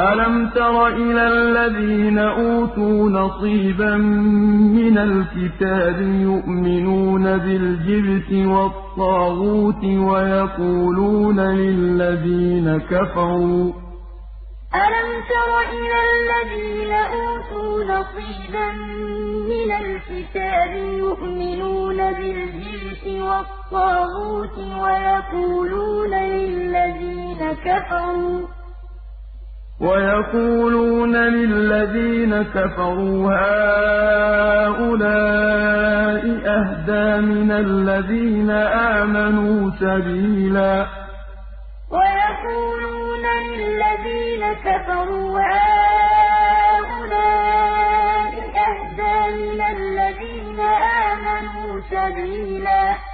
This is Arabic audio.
أَلَمْ تَرَ إِلَى الَّذِينَ أُوتُوا نَصِيبًا مِّنَ الْكِتَابِ يُؤْمِنُونَ بِالْجِبْتِ وَالطَّاغُوتِ وَيَقُولُونَ لِلَّذِينَ كَفَرُوا أَلَمْ تَرَ إِلَى الَّذِينَ أُوتُوا نَصِيبًا مِّنَ الْكِتَابِ يُؤْمِنُونَ بِالْجِبْتِ وَالطَّاغُوتِ وَيَقُولُونَ لِلَّذِينَ كَفَرُوا وَيَقُولُونَ لِلَّذِينَ كَفَرُوا هَٰؤُلَاءِ أَهْدَىٰ مِنَ الَّذِينَ آمَنُوا سَبِيلًا. وَيَقُولُونَ لِلَّذِينَ كَفَرُوا هَٰؤُلَاءِ أَهْدَىٰ مِنَ الَّذِينَ آمَنُوا سَبِيلًا.